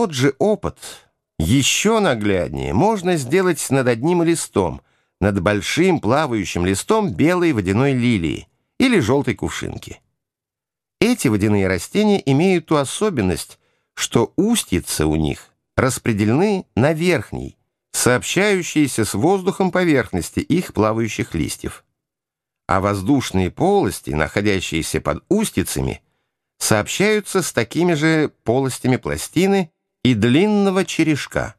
Тот же опыт еще нагляднее можно сделать над одним листом, над большим плавающим листом белой водяной лилии или желтой кувшинки. Эти водяные растения имеют ту особенность, что устицы у них распределены на верхней, сообщающиеся с воздухом поверхности их плавающих листьев. А воздушные полости, находящиеся под устицами, сообщаются с такими же полостями пластины и длинного черешка.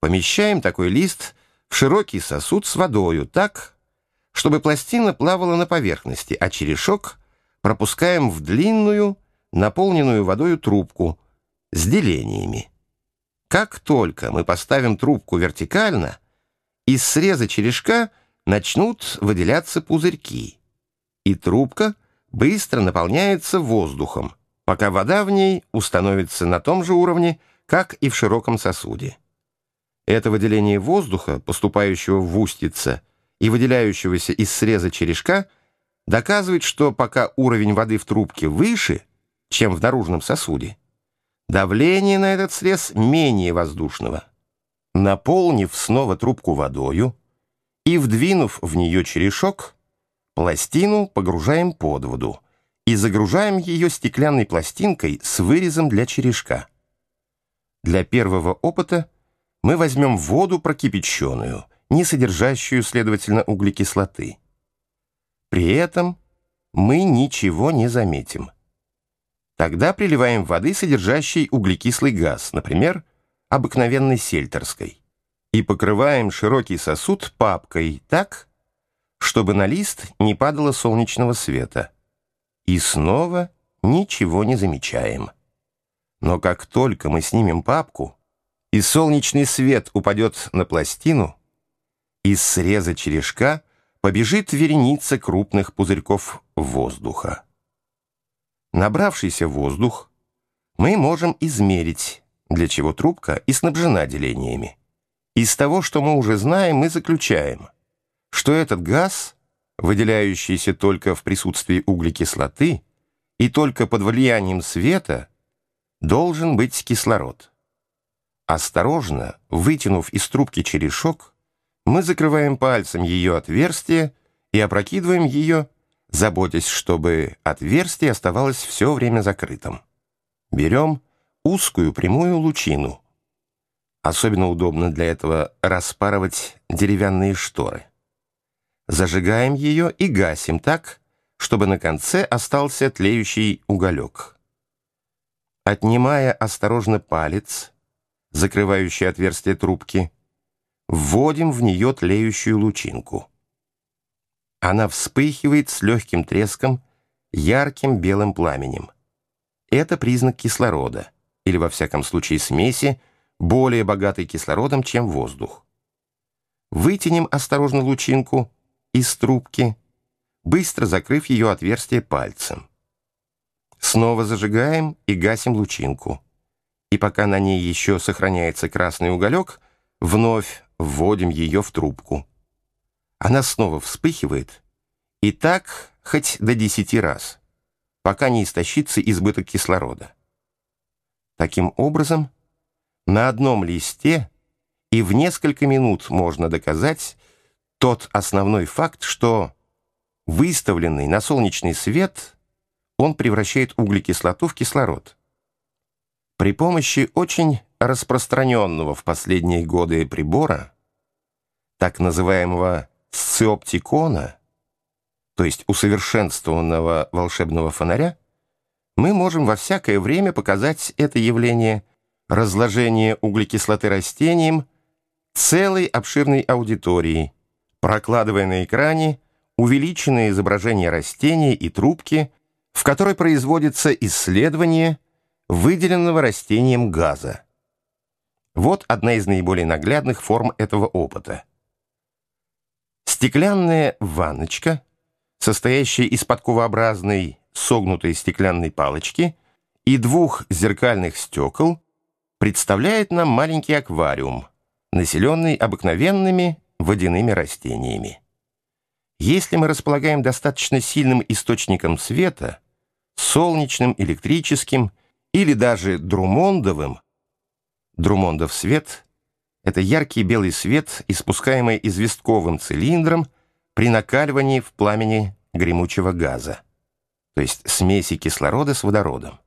Помещаем такой лист в широкий сосуд с водою так, чтобы пластина плавала на поверхности, а черешок пропускаем в длинную, наполненную водою трубку с делениями. Как только мы поставим трубку вертикально, из среза черешка начнут выделяться пузырьки, и трубка быстро наполняется воздухом, пока вода в ней установится на том же уровне, как и в широком сосуде. Это выделение воздуха, поступающего в устице и выделяющегося из среза черешка, доказывает, что пока уровень воды в трубке выше, чем в наружном сосуде, Давление на этот срез менее воздушного. Наполнив снова трубку водою и вдвинув в нее черешок, пластину погружаем под воду и загружаем ее стеклянной пластинкой с вырезом для черешка. Для первого опыта мы возьмем воду прокипяченную, не содержащую, следовательно, углекислоты. При этом мы ничего не заметим. Тогда приливаем воды, содержащей углекислый газ, например, обыкновенной сельтерской, и покрываем широкий сосуд папкой так, чтобы на лист не падало солнечного света. И снова ничего не замечаем. Но как только мы снимем папку, и солнечный свет упадет на пластину, из среза черешка побежит вереница крупных пузырьков воздуха. Набравшийся воздух мы можем измерить, для чего трубка и снабжена делениями. Из того, что мы уже знаем, мы заключаем, что этот газ, выделяющийся только в присутствии углекислоты и только под влиянием света, должен быть кислород. Осторожно, вытянув из трубки черешок, мы закрываем пальцем ее отверстие и опрокидываем ее заботясь, чтобы отверстие оставалось все время закрытым. Берем узкую прямую лучину. Особенно удобно для этого распарывать деревянные шторы. Зажигаем ее и гасим так, чтобы на конце остался тлеющий уголек. Отнимая осторожно палец, закрывающий отверстие трубки, вводим в нее тлеющую лучинку. Она вспыхивает с легким треском, ярким белым пламенем. Это признак кислорода, или во всяком случае смеси, более богатой кислородом, чем воздух. Вытянем осторожно лучинку из трубки, быстро закрыв ее отверстие пальцем. Снова зажигаем и гасим лучинку. И пока на ней еще сохраняется красный уголек, вновь вводим ее в трубку. Она снова вспыхивает, и так хоть до десяти раз, пока не истощится избыток кислорода. Таким образом, на одном листе и в несколько минут можно доказать тот основной факт, что выставленный на солнечный свет он превращает углекислоту в кислород. При помощи очень распространенного в последние годы прибора, так называемого сциоптикона, то есть усовершенствованного волшебного фонаря, мы можем во всякое время показать это явление разложение углекислоты растениям целой обширной аудитории, прокладывая на экране увеличенное изображение растения и трубки, в которой производится исследование выделенного растением газа. Вот одна из наиболее наглядных форм этого опыта. Стеклянная ванночка, состоящая из подковообразной согнутой стеклянной палочки и двух зеркальных стекол, представляет нам маленький аквариум, населенный обыкновенными водяными растениями. Если мы располагаем достаточно сильным источником света, солнечным, электрическим или даже друмондовым, Друмондов свет — это яркий белый свет, испускаемый известковым цилиндром при накаливании в пламени гремучего газа, то есть смеси кислорода с водородом,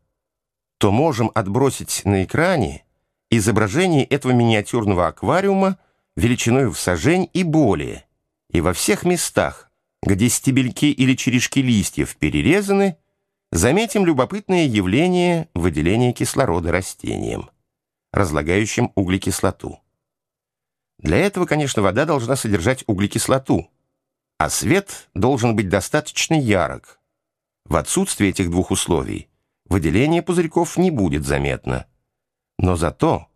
то можем отбросить на экране изображение этого миниатюрного аквариума величиной в сажень и более, и во всех местах, где стебельки или черешки листьев перерезаны, заметим любопытное явление выделения кислорода растениям, разлагающим углекислоту. Для этого, конечно, вода должна содержать углекислоту, а свет должен быть достаточно ярок. В отсутствие этих двух условий выделение пузырьков не будет заметно. Но зато,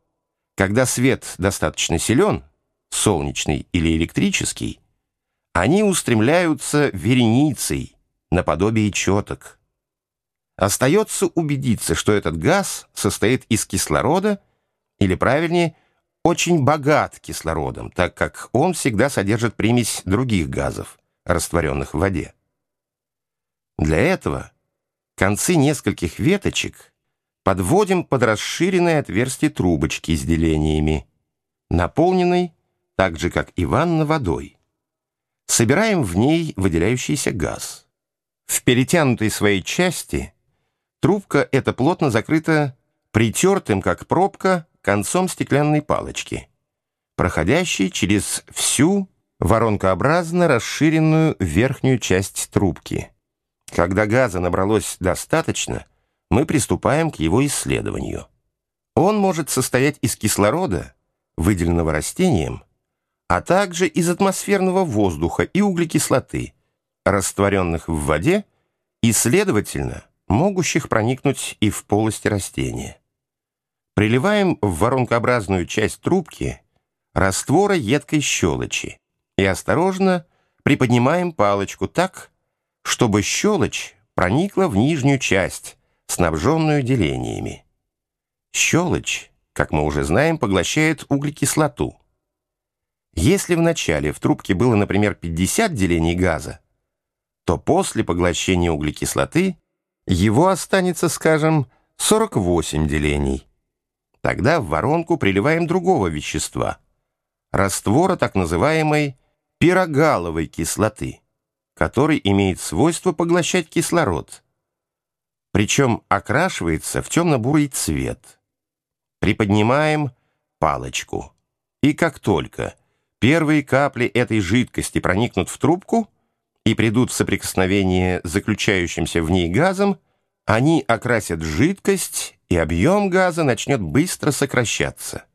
когда свет достаточно силен, солнечный или электрический, они устремляются вереницей, наподобие четок. Остается убедиться, что этот газ состоит из кислорода, или правильнее, очень богат кислородом, так как он всегда содержит примесь других газов, растворенных в воде. Для этого концы нескольких веточек подводим под расширенное отверстие трубочки с делениями, наполненной, так же как и ванна, водой. Собираем в ней выделяющийся газ. В перетянутой своей части трубка эта плотно закрыта притертым, как пробка, концом стеклянной палочки, проходящей через всю воронкообразно расширенную верхнюю часть трубки. Когда газа набралось достаточно, мы приступаем к его исследованию. Он может состоять из кислорода, выделенного растением, а также из атмосферного воздуха и углекислоты, растворенных в воде и, следовательно, могущих проникнуть и в полости растения. Приливаем в воронкообразную часть трубки раствора едкой щелочи и осторожно приподнимаем палочку так, чтобы щелочь проникла в нижнюю часть, снабженную делениями. Щелочь, как мы уже знаем, поглощает углекислоту. Если вначале в трубке было, например, 50 делений газа, то после поглощения углекислоты его останется, скажем, 48 делений. Тогда в воронку приливаем другого вещества, раствора так называемой пирогаловой кислоты, который имеет свойство поглощать кислород, причем окрашивается в темно-бурый цвет. Приподнимаем палочку, и как только первые капли этой жидкости проникнут в трубку и придут в соприкосновение с заключающимся в ней газом, они окрасят жидкость и объем газа начнет быстро сокращаться.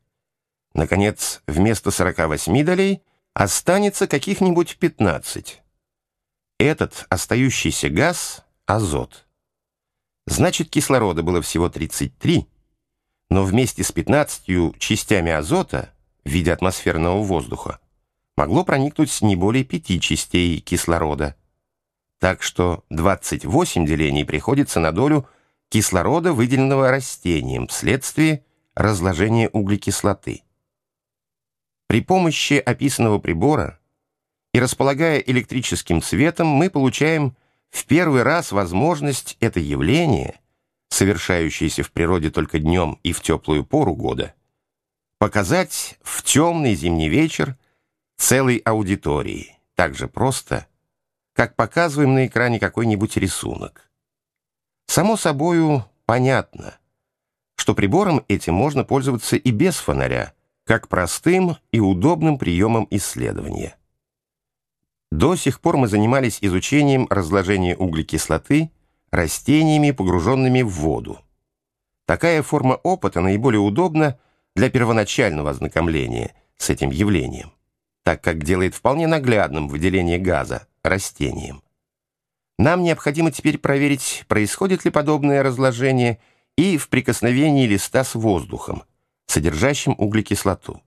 Наконец, вместо 48 долей останется каких-нибудь 15. Этот остающийся газ — азот. Значит, кислорода было всего 33, но вместе с 15 частями азота в виде атмосферного воздуха могло проникнуть не более 5 частей кислорода. Так что 28 делений приходится на долю кислорода, выделенного растением вследствие разложения углекислоты. При помощи описанного прибора и располагая электрическим цветом, мы получаем в первый раз возможность это явление, совершающееся в природе только днем и в теплую пору года, показать в темный зимний вечер целой аудитории, так же просто, как показываем на экране какой-нибудь рисунок. Само собою понятно, что прибором этим можно пользоваться и без фонаря, как простым и удобным приемом исследования. До сих пор мы занимались изучением разложения углекислоты растениями, погруженными в воду. Такая форма опыта наиболее удобна для первоначального ознакомления с этим явлением, так как делает вполне наглядным выделение газа растениям. Нам необходимо теперь проверить, происходит ли подобное разложение и в прикосновении листа с воздухом, содержащим углекислоту.